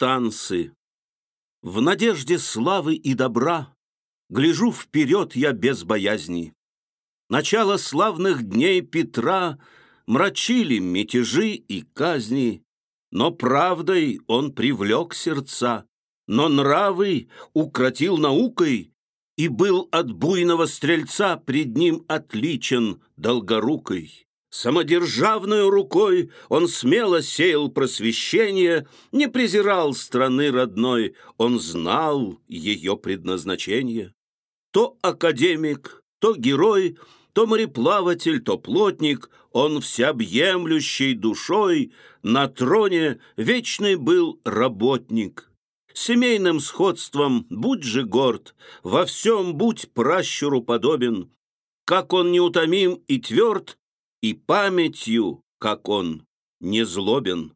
станцы. В надежде славы и добра Гляжу вперед я без боязни. Начало славных дней Петра Мрачили мятежи и казни, Но правдой он привлек сердца, Но нравы укротил наукой, И был от буйного стрельца Пред ним отличен долгорукой. Самодержавную рукой он смело сеял просвещение, не презирал страны родной, он знал ее предназначение. То академик, то герой, то мореплаватель, то плотник, он всеобъемлющей душой на троне вечный был работник. Семейным сходством будь же горд, во всем будь пращуру подобен, как он неутомим и тверд, и памятью, как он не злобен.